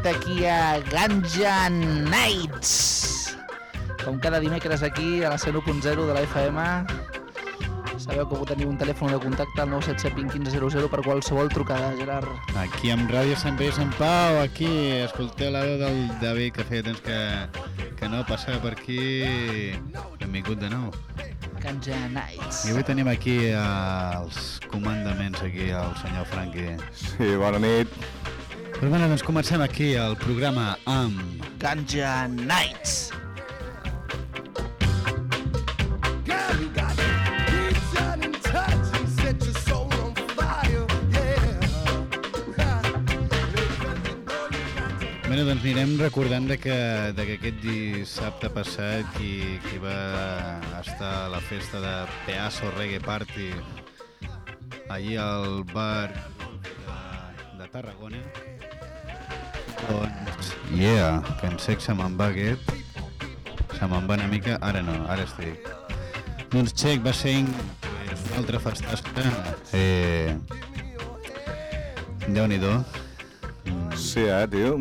Nit aquí a Ganja Nights. Com cada dimecres aquí a la 101.0 de la FM. Sabeu que teniu un telèfon de contacte al 977 1500 per qualsevol trucada, Gerard. Aquí amb Ràdio Sant Pere i Sant Pau, aquí escolteu la veu del David que feia temps que, que no passava per aquí. Benvingut de nou. Ganja Nights. I avui tenim aquí els comandaments, aquí, el senyor Franqui. Sí, bona nit. Però bueno, doncs comencem aquí el programa amb... Ganja Nights. Bé, doncs anirem recordant de que, de que aquest dissabte passat qui, qui va estar a la festa de Peaso Reggae Party allí al bar Tarragona doncs, yeah, que en sec se me'n va aquest se me'n va una mica, ara no, ara estic doncs Txec va ser pues, una altra festasca eh, Déu-n'hi-do Sí, eh, tio?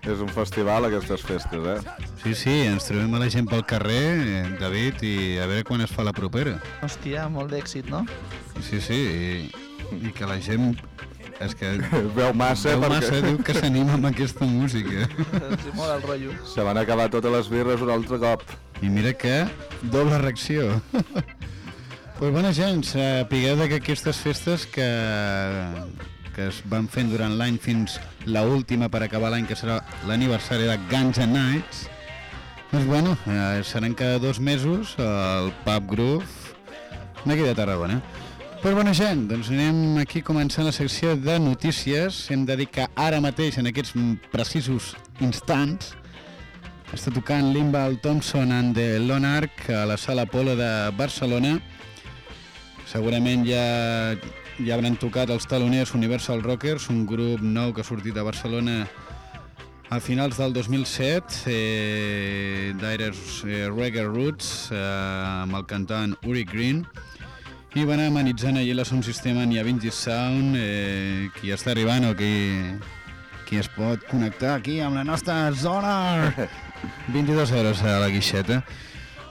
És un festival, aquestes festes, eh? Sí, sí, ens trobem a la gent pel carrer, eh, David, i a veure quan es fa la propera. Hòstia, molt d'èxit, no? Sí, sí, i, i que la gent... És que Veu massa veu perquè massa diu que s'anima amb aquesta música. Hi mola el rotllo. se van acabar totes les birres un altre cop. I mira que doble reacció. pues bona gent, sapigueu de que aquestes festes que, que es van fent durant l'any fins la última per acabar l'any, que serà l'aniversari de Guns N' Nights, doncs bueno, eh, seran cada dos mesos al Pub Groove d'aquí de Tarragona. Però bona gent, doncs anem aquí començant la secció de notícies. Hem de dir que ara mateix, en aquests precisos instants, està tocant Limbal Thompson and the Lonarch a la Sala Polo de Barcelona. Segurament ja, ja hauran tocat els taloners Universal Rockers, un grup nou que ha sortit a Barcelona a finals del 2007, eh, d'Aires eh, Reggae Roots, eh, amb el cantant Uri Green, i van amenitzant allí la Sound System i a Vinci Sound, eh, qui està arribant o qui, qui es pot connectar aquí amb la nostra zona. 22 euros a la guixeta.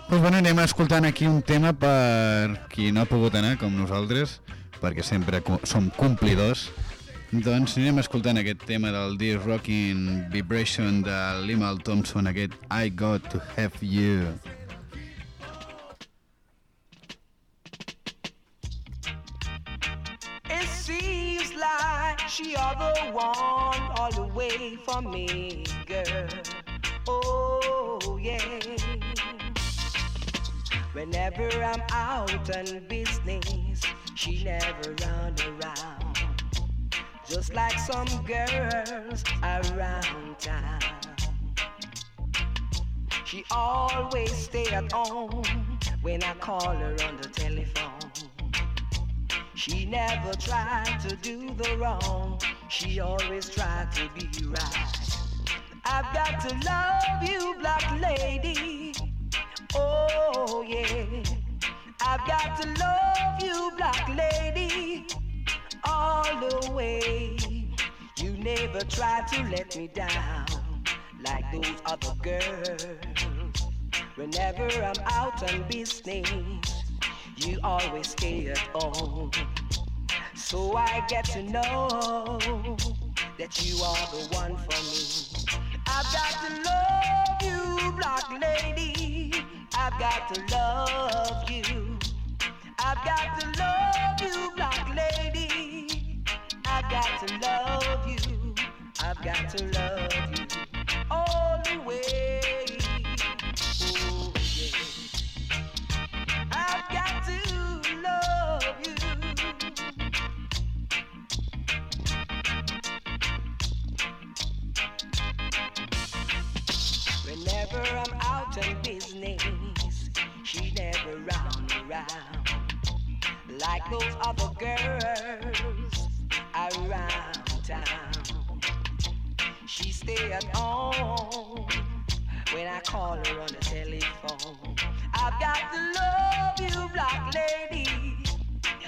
Doncs bueno, anem escoltant aquí un tema per qui no ha pogut anar, com nosaltres, perquè sempre som complidors. Doncs anirem escoltant aquest tema del Dear Rocking Vibration de Limal Thompson, aquest I Got To Have You. She are the one all the way for me, girl. Oh yeah. Whenever I'm out on business, she never run around. Just like some girls around town. She always stay at home when I call her on the telephone. She never tried to do the wrong. She always tried to be right. I've got to love you, black lady. Oh, yeah. I've got to love you, black lady. All the way. You never tried to let me down like those other girls. Whenever I'm out on business, you always stay at home. So I get to know that you are the one for me. I've got to love you, black lady. I've got to love you. I've got to love you, black lady. I've got to love you. I've got to love you all the way. Like those other girls around town. She stay at home when I call her on the telephone. I've got to love you, black lady.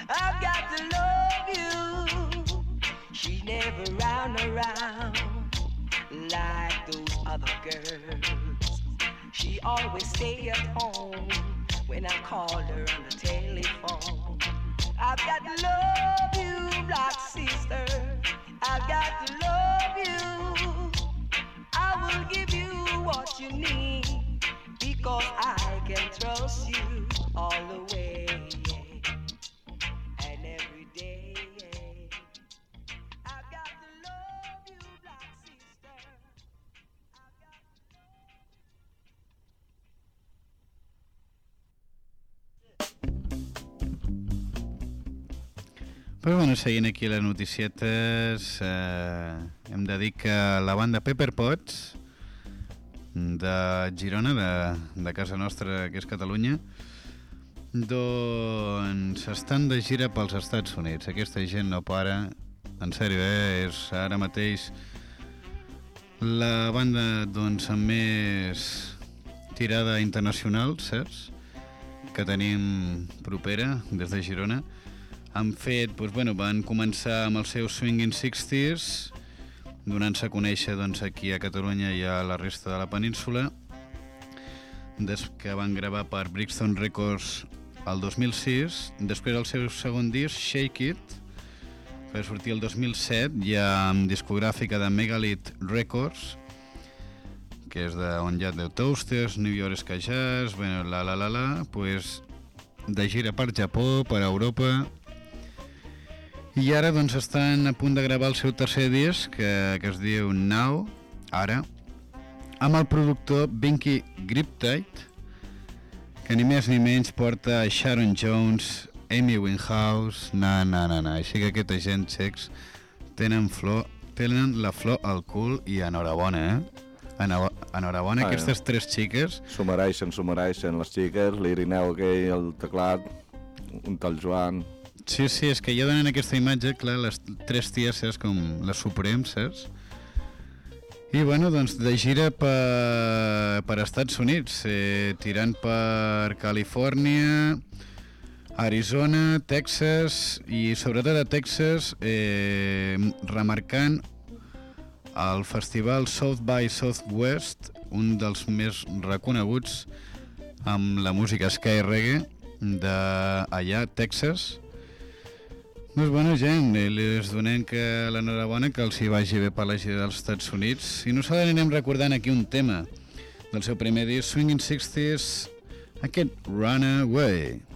I've got to love you. She never round around like those other girls. She always stay at home when I called her on the telephone. Però bueno, seguint aquí les noticietes, eh, hem de dir que la banda Pepper Potts de Girona, de, de casa nostra, que és Catalunya, doncs estan de gira pels Estats Units. Aquesta gent no para, en sèrio, eh? és ara mateix la banda doncs, amb més tirada internacional, saps? Que tenim propera des de Girona han fet, doncs, bueno, van començar amb els seus Swinging 60s, donant-se a conèixer doncs, aquí a Catalunya i a la resta de la península, des que van gravar per Brixton Records el 2006, després el seu segon disc, Shake It, que va sortir el 2007, ja amb discogràfica de Megalith Records, que és de on hi ha The Toasters, New York Ska Jazz, bueno, la la la la, pues, de gira per Japó, per Europa, i ara doncs estan a punt de gravar el seu tercer disc, que, que es diu Now, ara, amb el productor Binky Griptide, que ni més ni menys porta Sharon Jones, Amy Winehouse, na, na, na, na. Així que aquesta gent, xecs, tenen flor, tenen la flor al cul i enhorabona, eh? Enho- Enhorabona, Ah, aquestes tres xiques, S'ho mereixen, s'ho mereixen les xiques, l'Irineu aquell, el teclat, un tal Joan... Sí, sí, és que ja donen aquesta imatge, clar, les tres ties, saps, com les suprems, saps? I, bueno, doncs, de gira per, per Estats Units, eh, tirant per Califòrnia, Arizona, Texas i, sobretot a Texas, eh, remarcant el festival South by Southwest, un dels més reconeguts amb la música Sky Reggae d'allà, Texas, doncs bueno, gent, eh, les donem que l'enhorabona que els hi vagi bé per la gira dels Estats Units. I nosaltres anem recordant aquí un tema del seu primer disc, Swinging 60s, aquest Runaway. Run,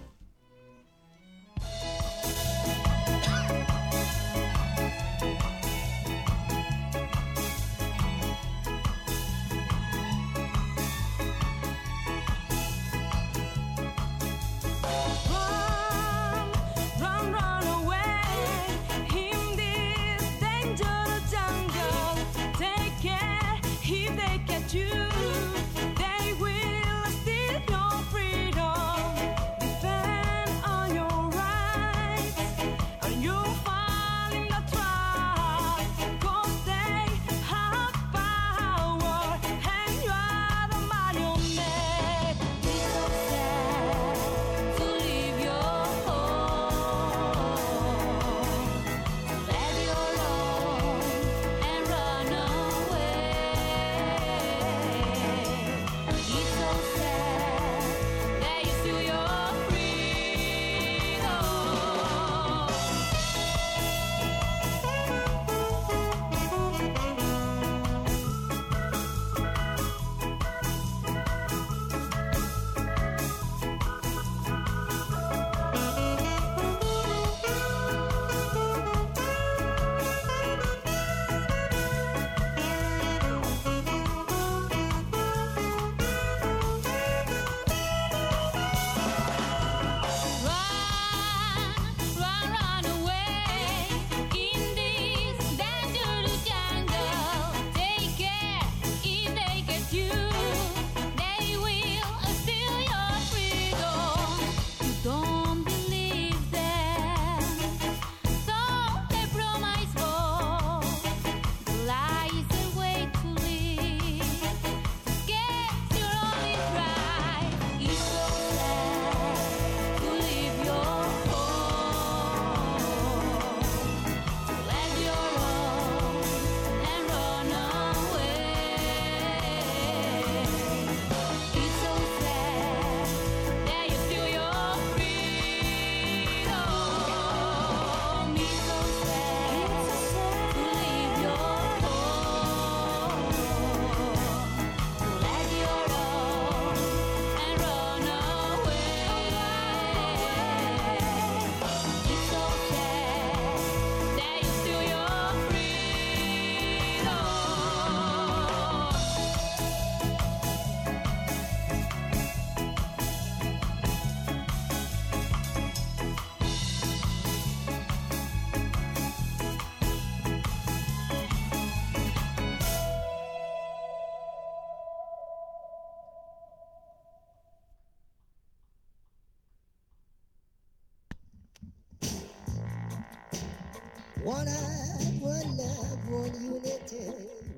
One heart, one love, one unity,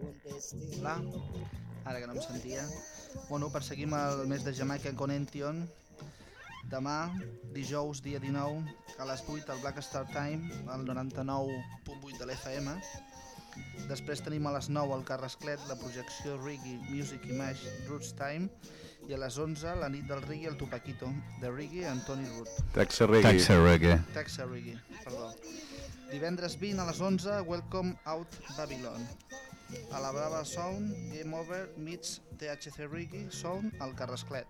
one destiny. Hola, ara que no em sentia. Bueno, perseguim el mes de Jamaica Connection. Demà, dijous, dia 19, a les 8, al Black Star Time, al 99.8 de l'FM. Després tenim a les 9 al Carrasclet la projecció Reggae Music Image Roots Time i a les 11 la nit del reggae el Tupaquito, de reggae amb Tony Root. Texas Reggae. Taxa reggae. Texas Reggae, perdó. Divendres 20 a les 11, Welcome Out Babylon. A la Brava Sound, Game Over meets THC Reggae Sound al Carrasclet.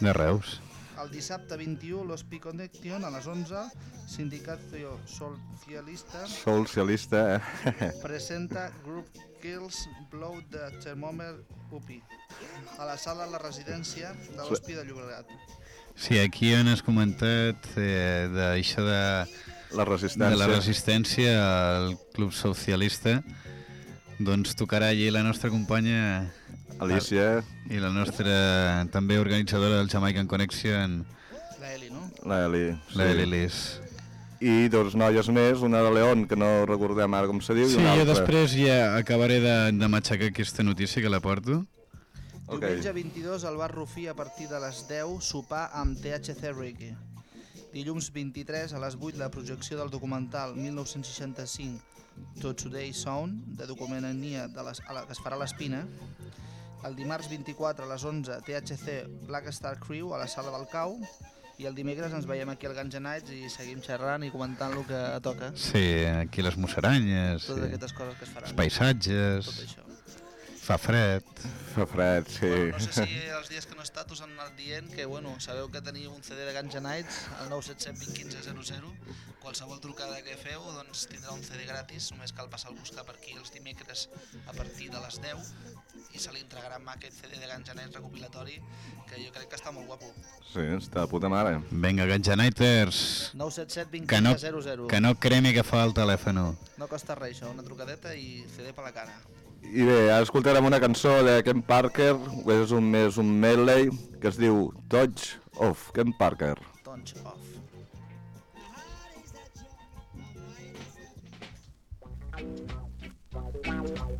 De Reus. El dissabte 21, Los Pi Connection a les 11, Sindicato Socialista Socialista, eh? presenta Group Kills Blow the Thermometer UPI a la sala de la residència de l'Hospi de Llobregat. Sí, aquí on has comentat eh, d'això de, La resistència. de la resistència al Club Socialista, doncs tocarà allí la nostra companya Alicia, i la nostra també organitzadora del Jamaican Connection, La Eli, no? la Eli. la Eli Liz. I dos noies més, una de León, que no recordem ara com se diu, Sí, i una jo altra. després ja acabaré de, de matxacar aquesta notícia que la porto. Ok. Diumenge 22 al bar Rufí a partir de les 10 sopar amb THC Reggae. Dilluns 23 a les 8 la projecció del documental 1965 To Today Sound de documentania de les, a la, que es farà a l'Espina. El dimarts 24 a les 11 THC Black Star Crew a la sala del Cau i el dimecres ens veiem aquí al Ganja Nights i seguim xerrant i comentant el que toca. Sí, aquí les musaranyes, Totes sí. aquestes coses que es faran. els paisatges, Tot això. Fa fred. Fa fred, sí. Bueno, no sé si els dies que no he estat us han anat dient que, bueno, sabeu que teniu un CD de Ganja Nights al 977 2015 Qualsevol trucada que feu doncs, tindrà un CD gratis, només cal passar el buscar per aquí els dimecres a partir de les 10 i se li entregarà amb aquest CD de Ganja Nights recopilatori que jo crec que està molt guapo. Sí, està de puta mare. Vinga, Ganja Nighters, 977 que no, 2015 00. que no cremi que fa el telèfon. No costa res això, una trucadeta i CD per la cara. I bé, ara escoltarem una cançó de Ken Parker, que és un, més un medley, que es diu Touch of Ken Parker. Touch off. And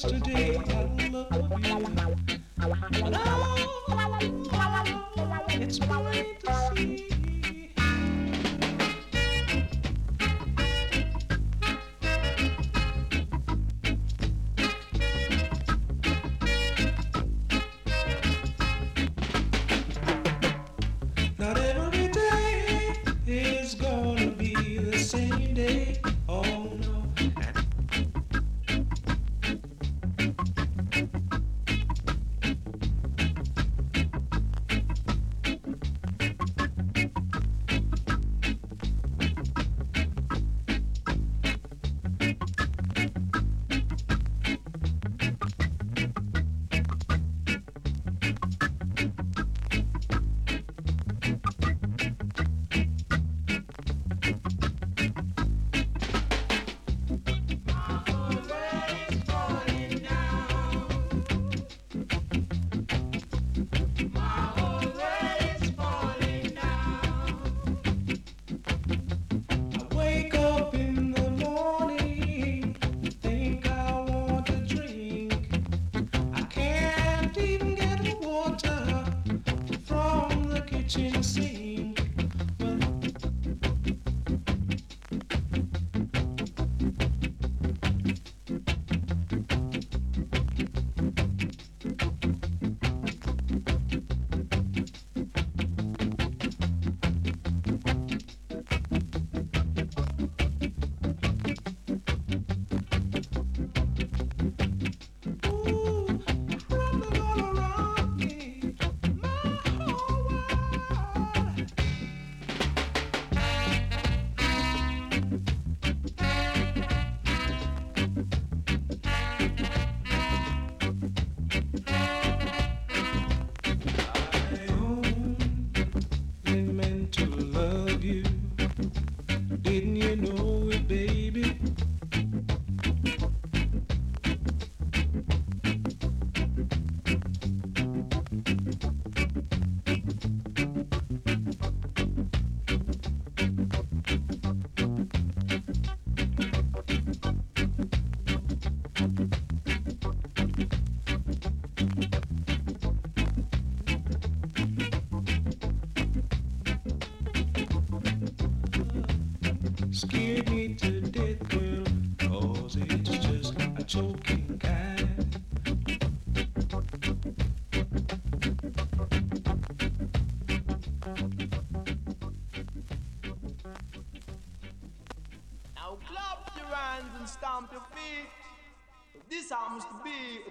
yesterday I loved you, and now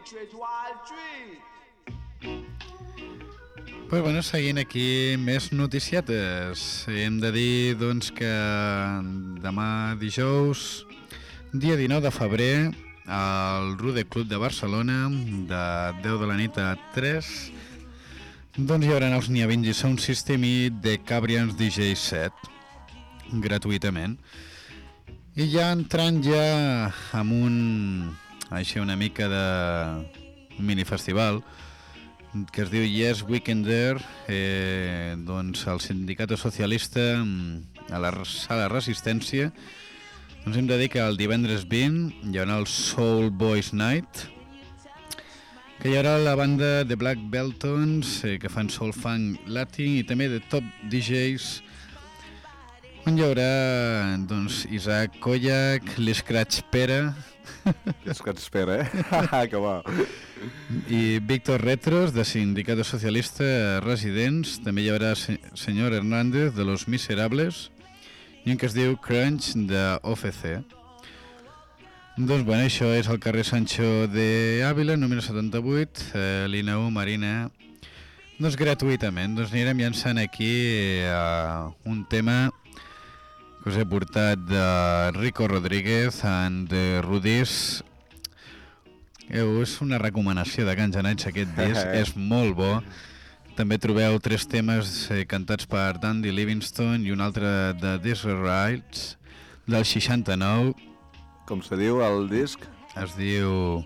treat. Pues bueno, seguint aquí més noticietes. Hem de dir doncs, que demà dijous, dia 19 de febrer, al Rude Club de Barcelona, de 10 de la nit a 3, doncs hi haurà els Nia 20 Sound System i The Cabrians DJ set, gratuïtament. I ja entrant ja amb un, així una mica de minifestival, que es diu Yes Weekender, eh, doncs el sindicat socialista mm, a la sala Resistència, doncs hem de dir que el divendres 20 hi haurà el Soul Boys Night, que hi haurà la banda de Black Beltons, eh, que fan soul funk latin, i també de top DJs, on hi haurà doncs, Isaac Koyak, l'Scratch Pera, que espera, eh? que va. i Víctor Retros, de Sindicato Socialista Residents. També hi haurà se senyor Hernández, de Los Miserables, i un que es diu Crunch, de OFC. Doncs bueno, això és el carrer Sancho de Ávila, número 78, eh, línia 1, Marina. Doncs gratuïtament, doncs anirem llançant aquí eh, un tema que us he portat de Rico Rodríguez and the Rudis. Eu, és una recomanació de Can Janets aquest disc, és molt bo. També trobeu tres temes eh, cantats per Dandy Livingstone i un altre de Rides del 69. Com se diu el disc? Es diu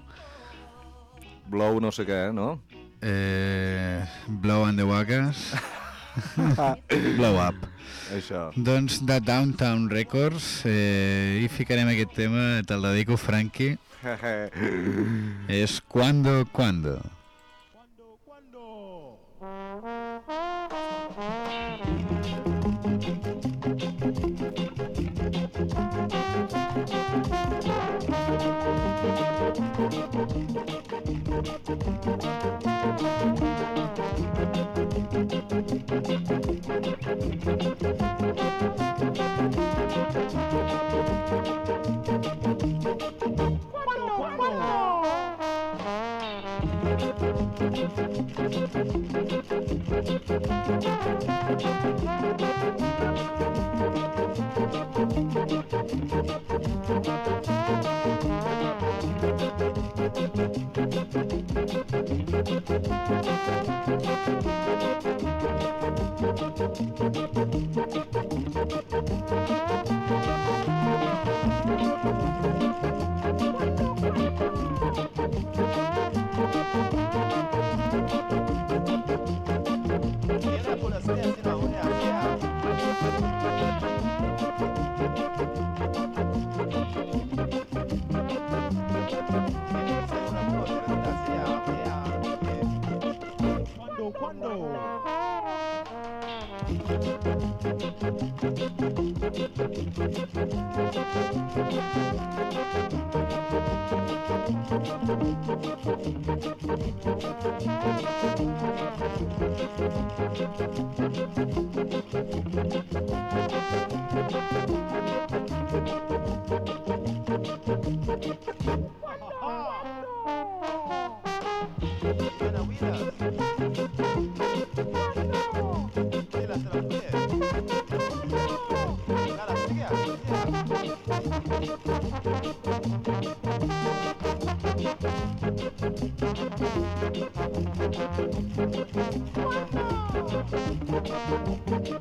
Blow no sé què, no? eh, Blow and the Wagas. Blow Up. Això. Doncs de Downtown Records eh, i ficarem aquest tema, te'l dedico Frankie, és Cuando, Cuando. Thank Thank you.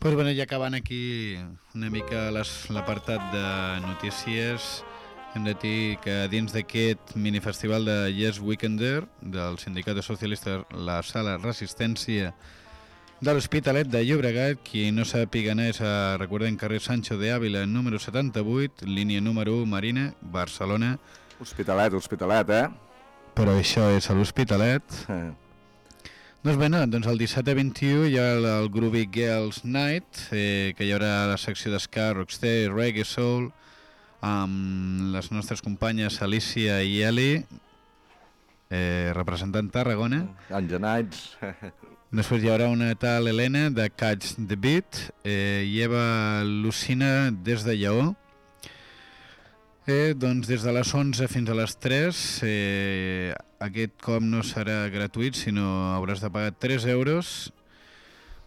Pues bueno, ja acabant aquí una mica l'apartat de notícies, hem de dir que dins d'aquest minifestival de Yes Weekender del Sindicat de la sala Resistència de l'Hospitalet de Llobregat, qui no sàpiga anar és a, recordem, carrer Sancho de Ávila, número 78, línia número 1, Marina, Barcelona, Hospitalet, hospitalet, eh? però això és a l'Hospitalet. Eh. Doncs bé, no, doncs el dissabte 21 hi ha el, el Groovy Girls Night, eh, que hi haurà la secció d'esca, rocksteady, reggae, soul, amb les nostres companyes Alicia i Eli, eh, representant Tarragona. Engenats. Després hi haurà una tal Helena de Catch the Beat eh, i Eva Lucina des de Lleó. Eh, doncs des de les 11 fins a les 3 eh, aquest cop no serà gratuït sinó hauràs de pagar 3 euros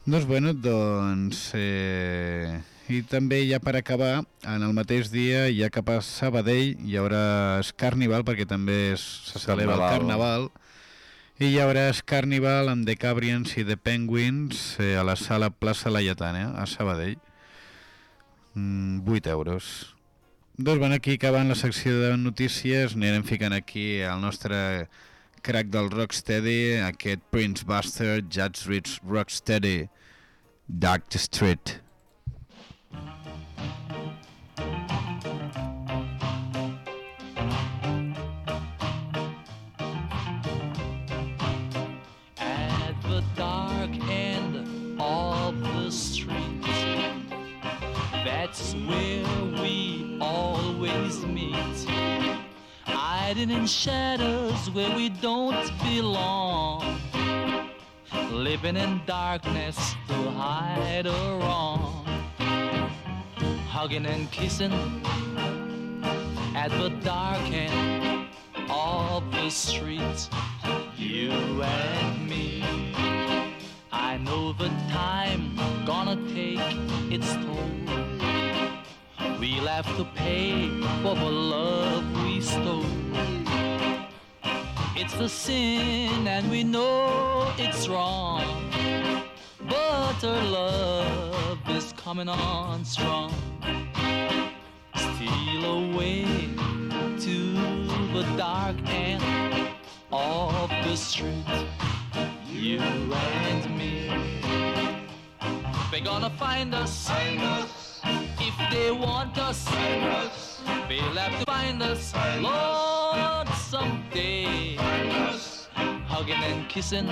doncs bueno doncs eh, i també ja per acabar en el mateix dia ja cap a Sabadell hi haurà Carnival perquè també es, se celebra el Carnaval. I hi haurà Carnival amb The Cabrians i The Penguins eh, a la sala plaça Laietana a Sabadell. Mm, 8 euros. Doncs bueno, aquí acabant la secció de notícies. Anirem ficant aquí el nostre crack del Rocksteady, aquest Prince Buster, Judge Rich Rocksteady, Dark Street. Hiding in shadows where we don't belong. Living in darkness to hide a wrong. Hugging and kissing at the dark end of the street you and me. I know the time gonna take its toll. We'll have to pay for the love we stole. It's a sin and we know it's wrong. But our love is coming on strong. Steal away to the dark end of the street, you and me. They're gonna find us, if they want us. They'll have to find us, Lord, someday. Hugging and kissing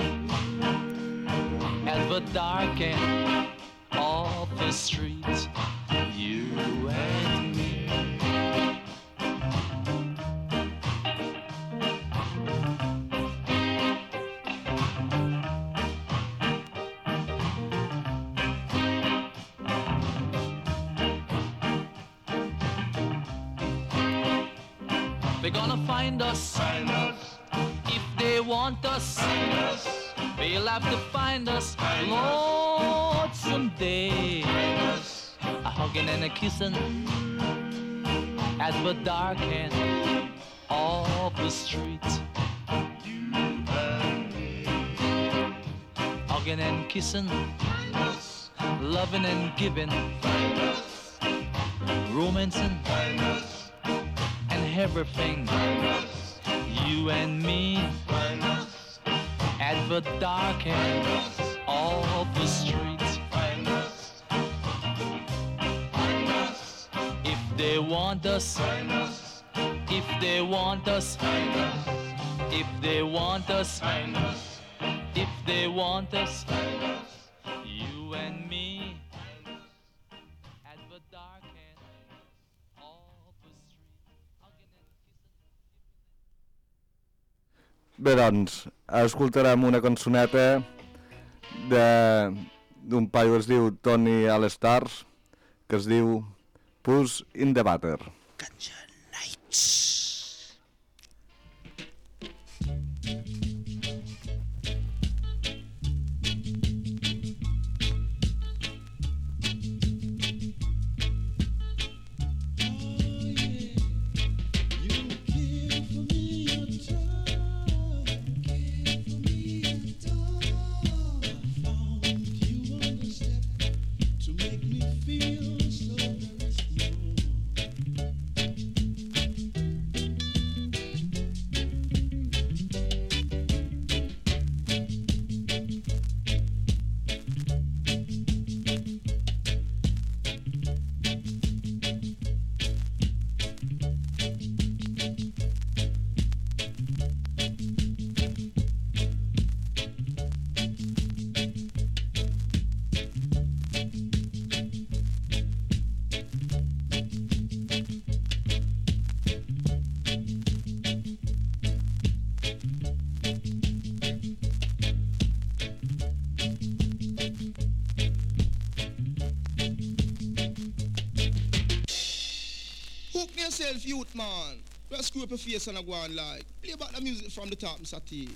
at the dark end of the street, you and gonna find us. If they want us. They'll have to find us. Lord, someday. A hugging and a kissing at the dark end of the street. Hugging and kissing, loving and giving, romancing and everything. You and me at the dark end of the street. If they want us, if they want us, if they want us, if they want us, you and me Bé, doncs, escoltarem una cançoneta d'un paio que es diu Tony Allstars, que es diu Puss in the Butter. To youth man. Let's screw up your face and a go on like. Play back the music from the top, Mr. T.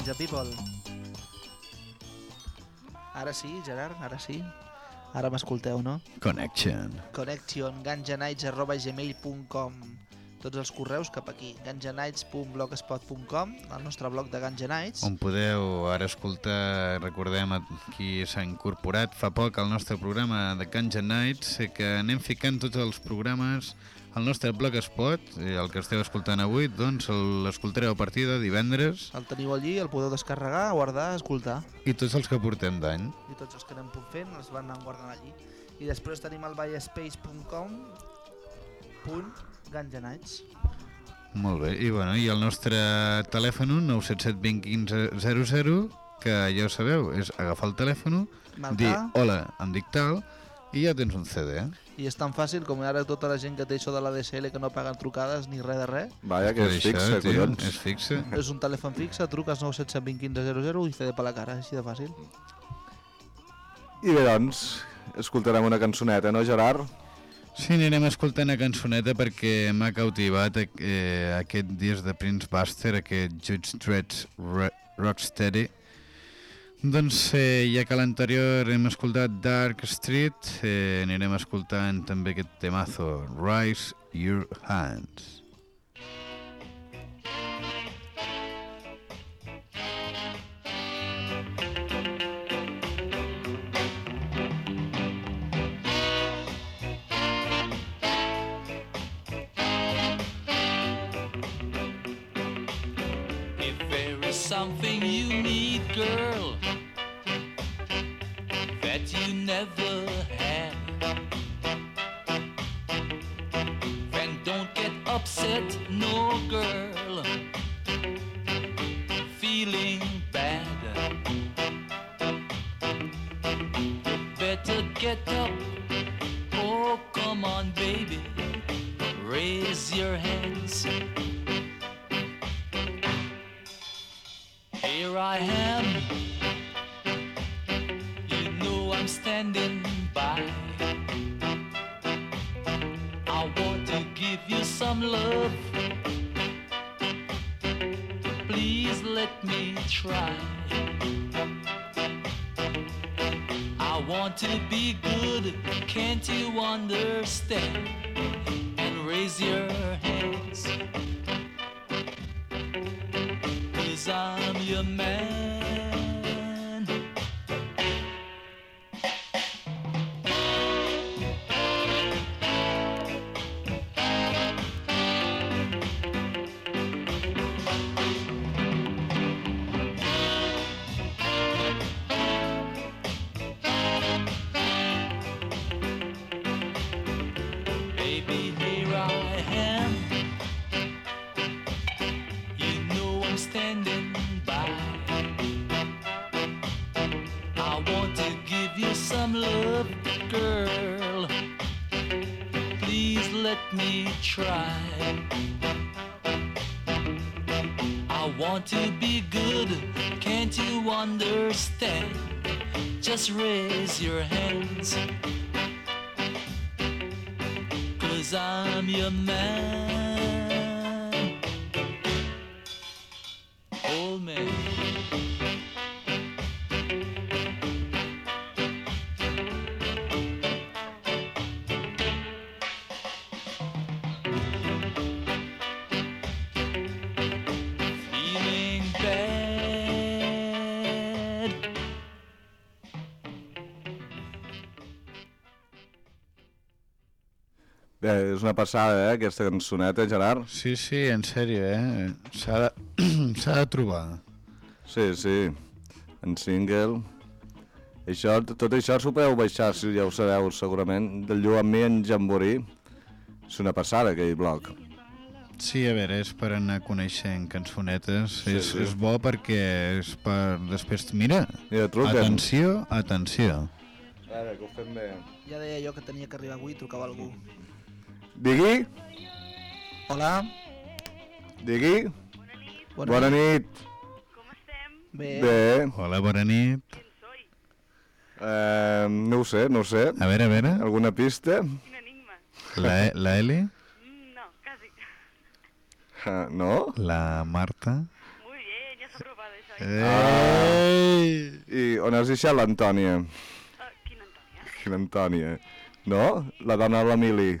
Bueno, Ganja People. Ara sí, Gerard, ara sí. Ara m'escolteu, no? Connection. Connection, ganjanights.gmail.com Tots els correus cap aquí. ganjanights.blogspot.com el nostre blog de Ganja Nights. On podeu ara escoltar, recordem a qui s'ha incorporat fa poc al nostre programa de Ganja Nights, eh, que anem ficant tots els programes al nostre blogspot, el que esteu escoltant avui, doncs l'escoltareu a partir de divendres El teniu allí, el podeu descarregar, guardar, escoltar. i tots els que portem d'any. I tots els que anem fent els van anar guardant allí. I després tenim el byspace.com punt ganjanights. Molt bé, i, bueno, i el nostre telèfon 977 20 15 00, que ja ho sabeu, és agafar el telèfon, Marcar. dir hola, em dic tal, i ja tens un CD. Eh? I és tan fàcil com ara tota la gent que té això de la DSL que no paguen trucades ni res de res. Vaja, que és Això, fixe, tio, collons. És fixe. És un telèfon fixe, truques 977 20 15 00 i CD per la cara, així de fàcil. I bé, doncs, escoltarem una cançoneta, no, Gerard? Sí, anirem escoltant una cançoneta perquè m'ha cautivat eh, aquest disc de Prince Buster, aquest Judge Dredd's Ro- Rocksteady. Doncs eh, ja que l'anterior hem escoltat Dark Street, eh, anirem escoltant també aquest temazo, Rise Your Hands. Upset, no girl, feeling bad. Better get up. Oh, come on, baby. Raise your hands. Here I am. Some love. Please let me try. I want to be good, can't you understand? And raise your hands. Cause I'm your man. Understand? Just raise your hands. Cause I'm your man. Una passada, eh, aquesta cançoneta, Gerard. Sí, sí, en sèrio, eh? S'ha de, s'ha de trobar. Sí, sí, en single. Això, tot això s'ho podeu baixar, si ja ho sabeu, segurament, del Lluc amb mi en Jamborí. És una passada, aquell bloc. Sí, a veure, és per anar coneixent cançonetes. Sí, és, sí. és bo perquè és per... Després, mira, Mira, truquen. atenció, atenció. A veure, que ho fem bé. Ja deia jo que tenia que arribar avui i trucava algú. Digui, Hola, digui. bona, Bona nit. Bé, Bé. Hola, bona nit. Eh, no ho sé, no ho sé. A veure, a veure, Alguna pista? la, E- la Eli, Uh, no? la Marta... Ei! I on has deixat l'Antònia? quina Antònia? Quina Antònia? No? La dona de l'Emili.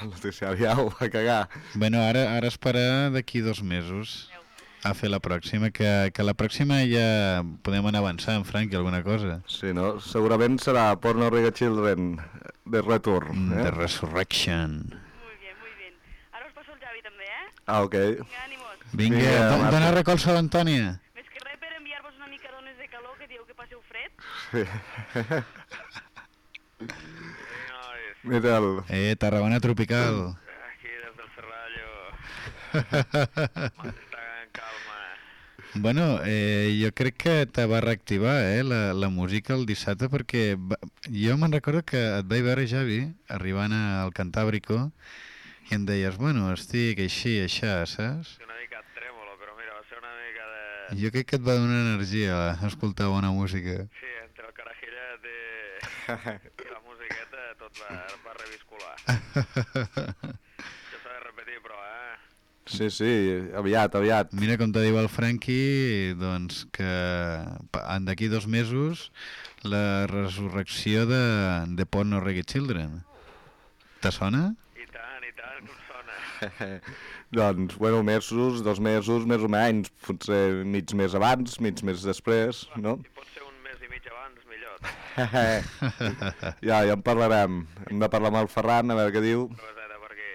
El noticiari au, a cagar. Bueno, ara, ara esperar d'aquí dos mesos a fer la pròxima, que, que la pròxima ja podem anar avançant, Frank, alguna cosa. Sí, no? Segurament serà Porno Riga Children de retorn. Mm, Eh? The Resurrection. Ah, ok. Vinga, Vinga, do, Marta. dona recolza a l'Antònia. Sí. Mira'l. Eh, Tarragona Tropical. Bueno, eh, jo crec que te va reactivar eh, la, la música el dissabte perquè va, jo me'n recordo que et vaig veure, Javi, arribant al Cantàbrico i em deies, bueno, estic així, això, saps? Una mica trèmolo, però mira, va ser una mica de... Jo crec que et va donar energia escoltar bona música. Sí, entre el carajillet i, i la tot va, va reviscular. Això s'ha de repetir, però, eh? Sí, sí, aviat, aviat. Mira com te diu el Franqui, doncs que en d'aquí dos mesos la resurrecció de, de Porno Reggae Children. Te sona? I tant, i tant, com sona. doncs, bueno, mesos, dos mesos, més o menys, potser mig mes abans, mig mes després, no? Si pot ser un mes i mig abans, millor. ja, ja en parlarem. Hem de parlar amb el Ferran, a veure què diu. Coseta per aquí.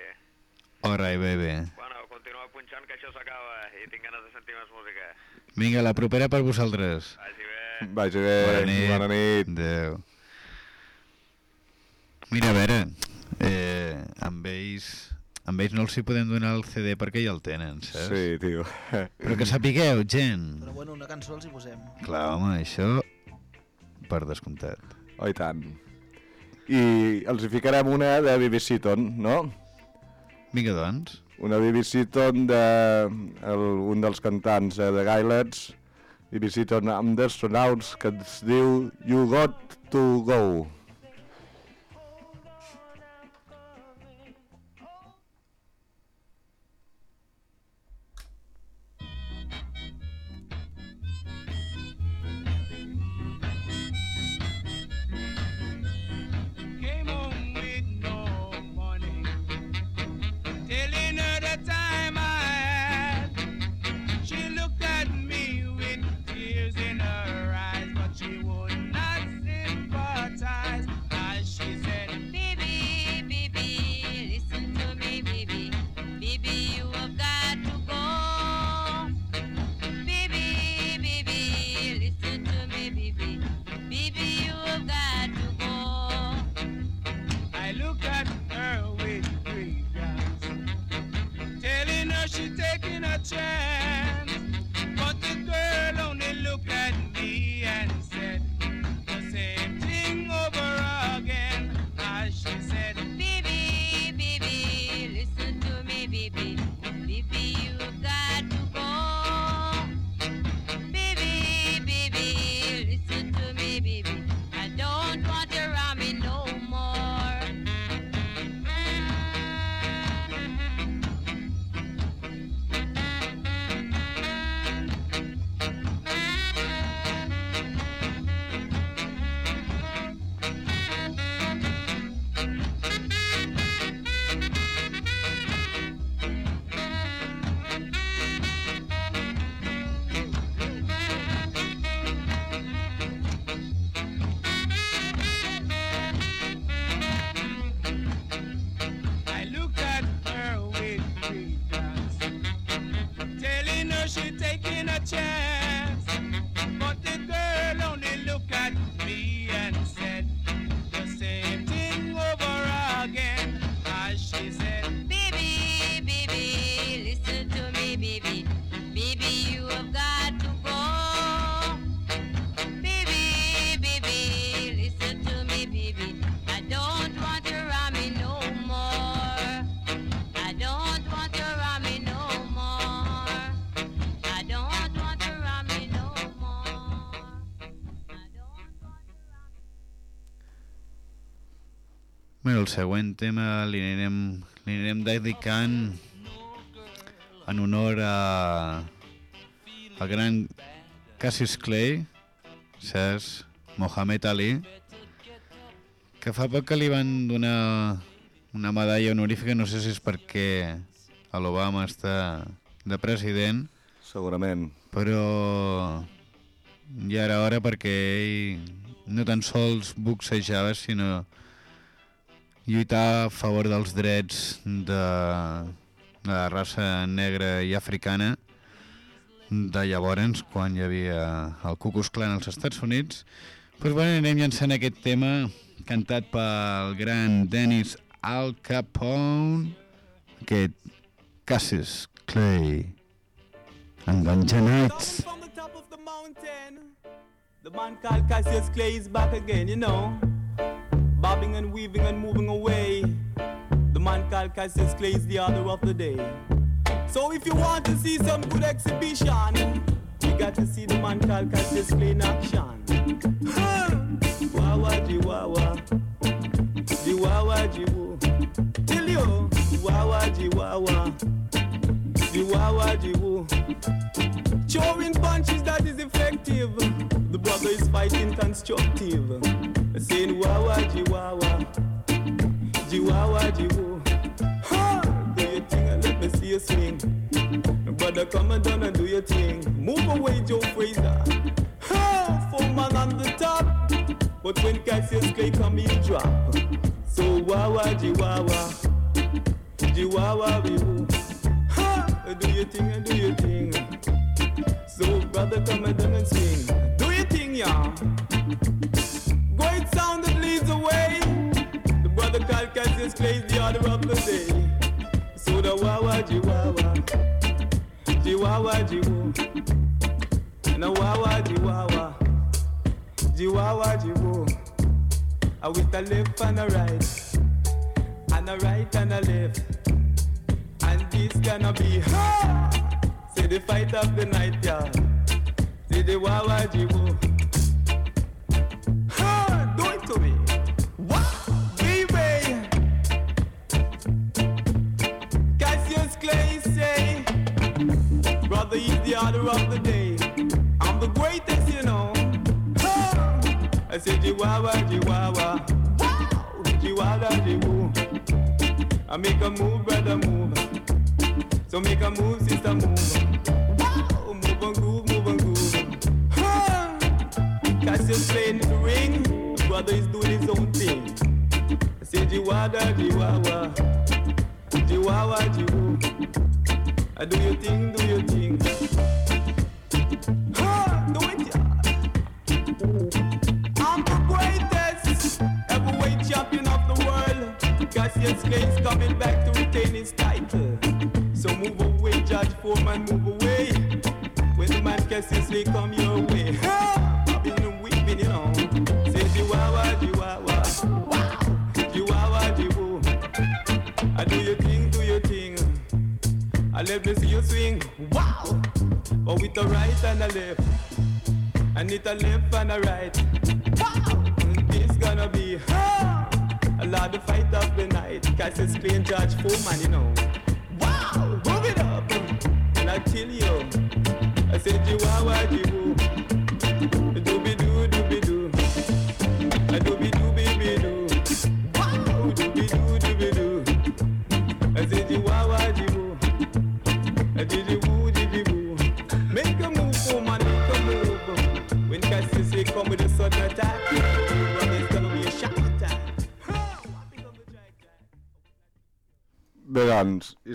Alright, baby. Bueno, continua punxant que això s'acaba i tinc ganes de sentir més música. Vinga, la propera per vosaltres. Vagi bé. Vagi bé. Bona nit. Bona nit. Adéu. Mira, a veure, eh, amb ells, amb ells no els hi podem donar el CD perquè ja el tenen, saps? Sí, tio. Però que sapigueu, gent. Però bueno, una cançó els hi posem. Clar, home, això per descomptat. Oh, i tant. I els hi ficarem una de Bibi Seaton, no? Vinga, doncs. Una Bibi Seaton de el, un dels cantants eh, de Gailets, Bibi Seaton amb The Astronauts, que ens diu You Got To Go. El següent tema li anirem, li anirem dedicant en honor a al gran Cassius Clay, saps? Mohamed Ali, que fa poc que li van donar una medalla honorífica, no sé si és perquè l'Obama està de president. Segurament. Però ja era hora perquè ell no tan sols boxejava, sinó lluitar a favor dels drets de, de la raça negra i africana de llavors, quan hi havia el Ku Klux Klan als Estats Units. Doncs bueno, anem llançant aquest tema cantat pel gran Dennis Al Capone, aquest Cassius Clay mountain, the man called Cassius Clay is back again, you know. Bobbing and weaving and moving away. The man called Cassius Clay is the order of the day. So if you want to see some good exhibition, you got to see the man called Cassius Clay in action. Wawa jiwawa, jiwawa jiwu. Till you, wawa jiwawa, jiwawa jiwu. Throwing punches that is effective. The brother is fighting constructive. Saying wawa jiwawa, jiwawa jiwu. Ha! Do your thing and let me see you swing. Brother, come and down and do your thing. Move away, Joe Fraser. Ha! Four man on the top. But when Cassius Clay come, he'll drop. So wawa jiwawa, jiwawa bihu. Ha! Do your thing and do your thing. So brother, come and down and swing. Do your thing, yeah. Cassius Clay the order of the day. So the wawa jiwawa, jiwawa jiwu, and the wawa jiwawa, jiwawa jiwu. I with a left and a right, and a right and a left, and this gonna be ha. Say the fight of the night, yeah. Say the wawa jiwu. Ha! Do it to me. Brother, he's the order of the day. I'm the greatest, you know. Ha! I say, Chihuahua, Chihuahua. Wow, Chihuahua. I make a move, brother, move. So make a move, sister, move. Wow, move and groove, move and groove. Ha! Cassius playing the ring, brother is doing his own thing. I say, Chihuahua, Chihuahua. Chihuahua, Chihuahua. I do your thing, do your thing. Ha! Do it, yeah. I'm the greatest heavyweight champion of the world. Cassius Clay is coming back to retain his title. So move away, Judge Foreman, move away. When the man Cassius Clay come your way. Let me see you swing. Wow! But with the right and the left. And it a left and a right. Hmm, wow! This gonna be a lot of fight of the night. Cassius Clay and George Foreman, you know. Wow! Move it up! Hmm. And I tell you,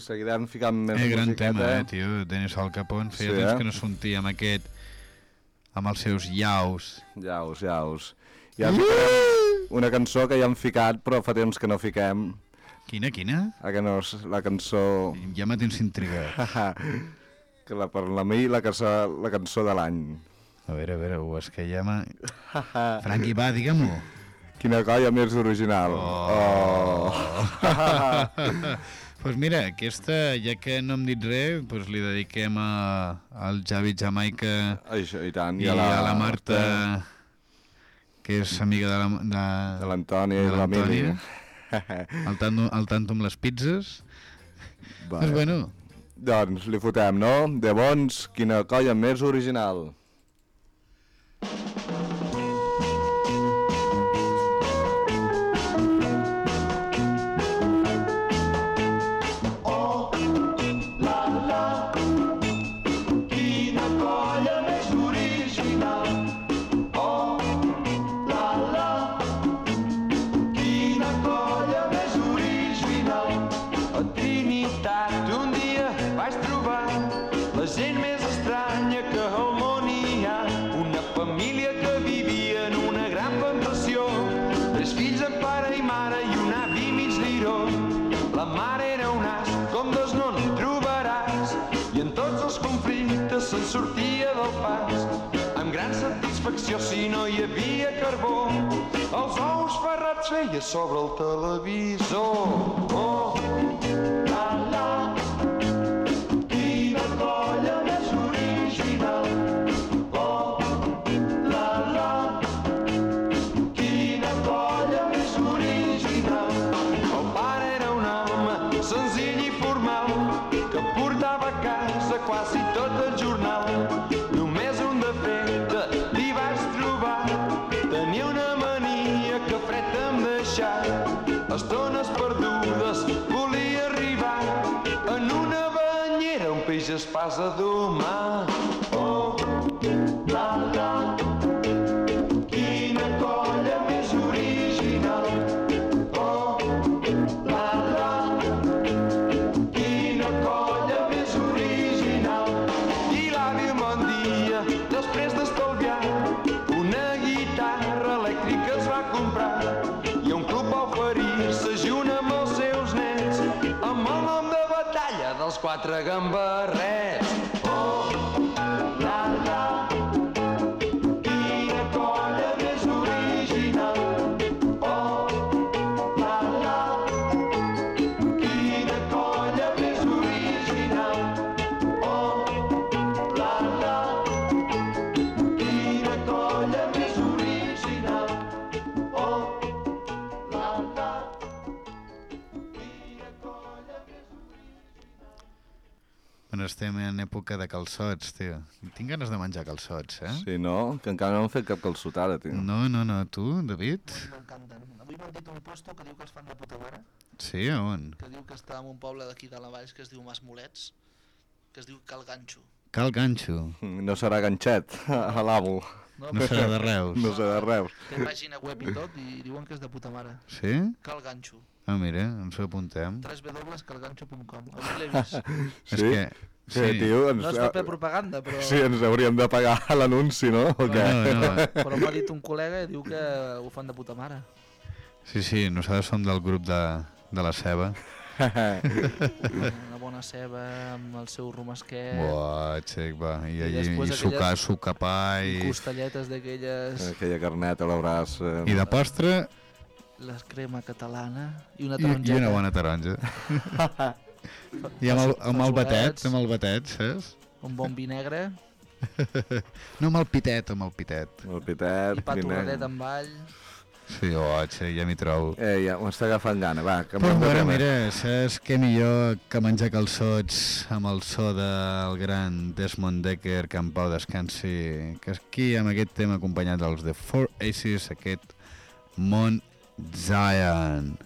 seguirem ficant més Eh, gran musiqueta. tema, eh, tio. Dennis Al Capone. Feia Sí, temps eh? que no sentia amb aquest... amb els seus iaus. Iaus, iaus. Ja ficarem una cançó que ja hem ficat, però fa temps que no fiquem. Quina, quina? Ah, que no la cançó... Ja me tens intrigat. que la, per la mi, la, cançó, la cançó de l'any. A veure, a veure, ho és que ja m'ha... Franqui, va, digue-m'ho. Quina colla més original. Oh. pues mira, aquesta, ja que no hem dit res, pues li dediquem a, al Javi Jamaica Això, i tant. i, a, la, a la Marta, que és amiga de la- de, De l'Antònia i de l'Antònia. al, tanto, al tanto amb les pizzas. Vale. Pues bueno, Doncs li fotem, no? De bons, quina colla més original. La pare i mare i un avi mig liró. La mare era un as, com dos no n'hi trobaràs. I en tots els conflictes se'n sortia del pas. Amb gran satisfacció si no hi havia carbó. Els ous ferrats feia sobre el televisor. Oh, La la, casa d'humà. Oh, la, la, quina colla més original. Oh, la, la, quina colla més original. I l'àvia bon dia, després d'estalviar, una guitarra elèctrica es va comprar i un club va oferir-se junt amb els seus nens amb el nom de batalla dels quatre gambarrets. Bueno, estem en època de calçots, tio. Tinc ganes de menjar calçots, eh? Sí, no? Que encara no hem fet cap calçotada, tio. No, no, no. Tu, David? M'encanten. Avui m'han dit un puesto que diu que els fan de puta mare, Sí, a on? que diu que està en un poble d'aquí de la Valls que es diu Mas Molets, que es diu Cal Ganxo. Cal ganxo. No serà ganxet a l'amo. No, No serà de Reus. No serà de Reus. Té pàgina web i tot i diuen que és de puta mare. Sí? Cal Ganxo. Ah, mira, ens ho apuntem. www.calganxo.com. Avui l'he vist. És que... Sí, tio, ens... No és paper propaganda, però... Sí, ens hauríem de pagar l'anunci, no? O què? No, no. Però m'ha dit un col·lega i diu que ho fan de puta mare. Sí, sí, nosaltres som del grup de, de la ceba. Una bona ceba amb el seu romesquet, Buah, xec, va. I, I allí, després i sucar, sucar pa i... costelletes d'aquelles... Aquella carneta a l'abraç... Eh... I de postre, La crema catalana i una i, i tarongeta. una bona taronja. I amb el, amb el batet, amb el batet, saps? Un bon vi negre No amb el pitet, amb el pitet. El pitet... i pa torradet amb all. Sí, oh, xe, ja m'hi trobo. Eh, ja m'està agafant llana, va, Però canviem de bueno, tema. mira, saps què millor que menjar calçots amb el so del gran Desmond Decker, que en pau descansi, que aquí amb aquest tema acompanyat dels The Four Aces, aquest Mont Zion.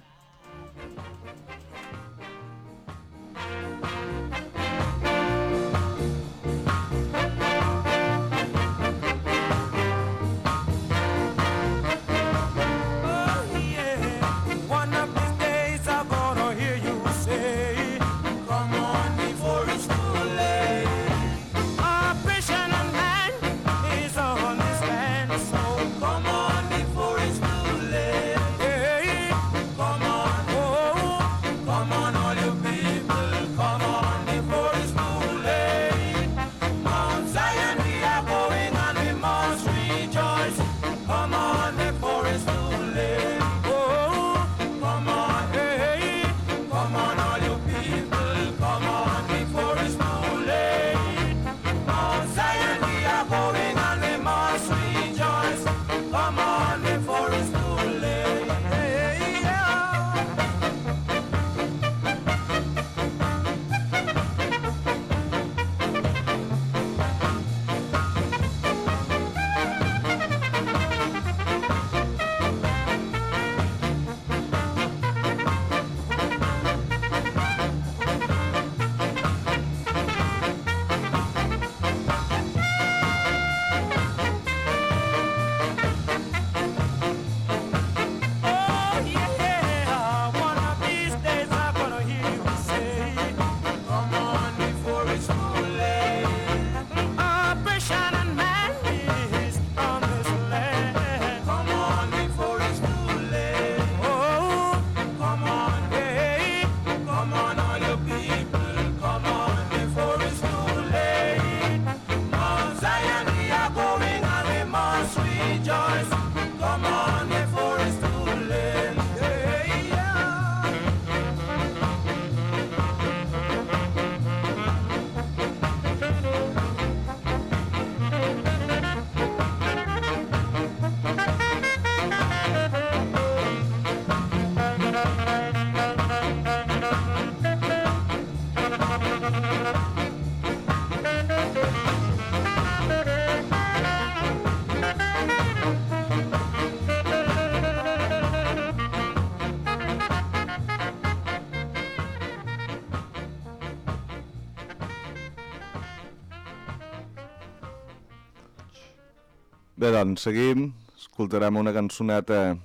Bé, doncs, seguim. Escoltarem una cançoneta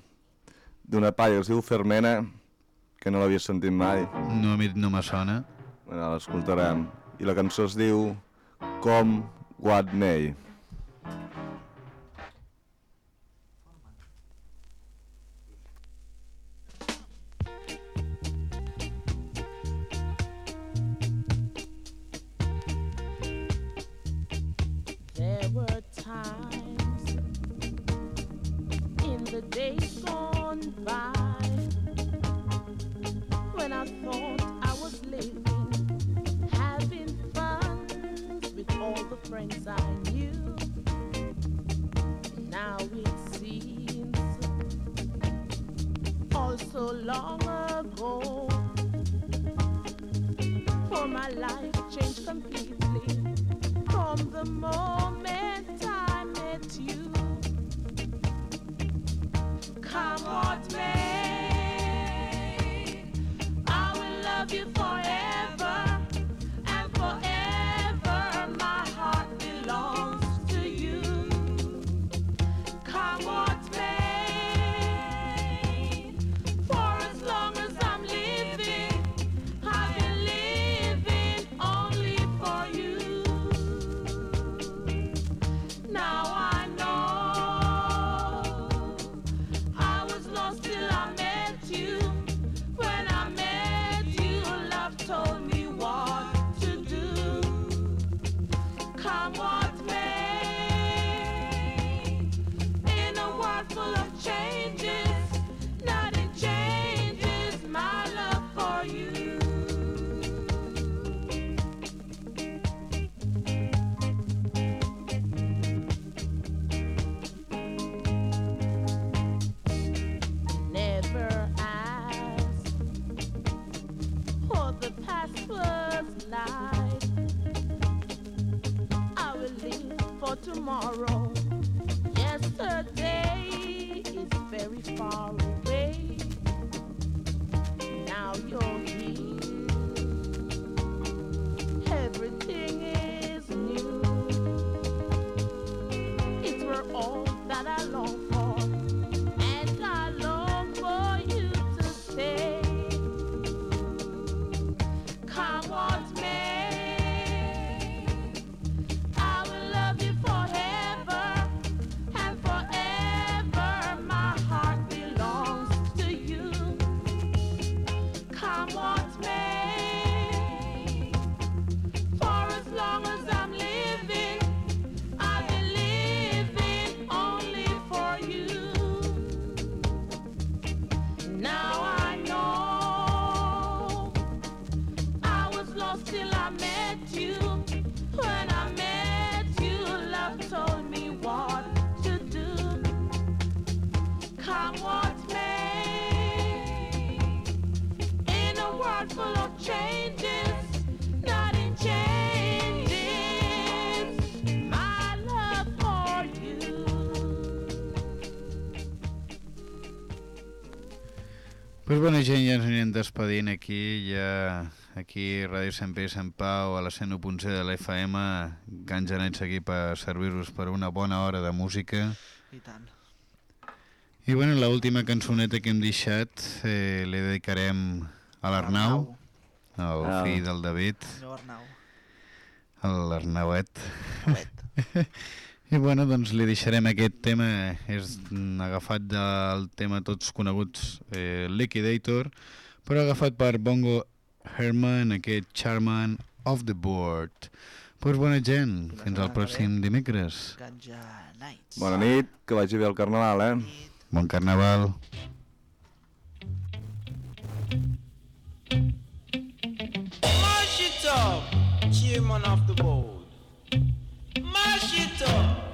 d'una palla que es diu Fermena, que no l'havia sentit mai. No, a mi no me sona. Bueno, l'escoltarem. I la cançó es diu Com What May. Doncs pues bona gent, ja ens anirem despedint aquí, ja aquí Ràdio Sant Pere i Sant Pau a la 101.7 de la FM ganjanets aquí per servir-vos per una bona hora de música. I tant. I bueno, l'última cançoneta que hem deixat eh, li dedicarem a l'Arnau el ah. fill del David. l'Arnau l'Arnauet. I bueno, doncs li deixarem aquest tema, és agafat del tema tots coneguts eh, Liquidator, però agafat per Bongo Herman, aquest Charman of the Board. Pues bona gent, fins al pròxim dimecres. Bona nit, que vagi bé el carnaval, eh? Bon carnaval. Mashita, Charman Chairman of the Board. stop.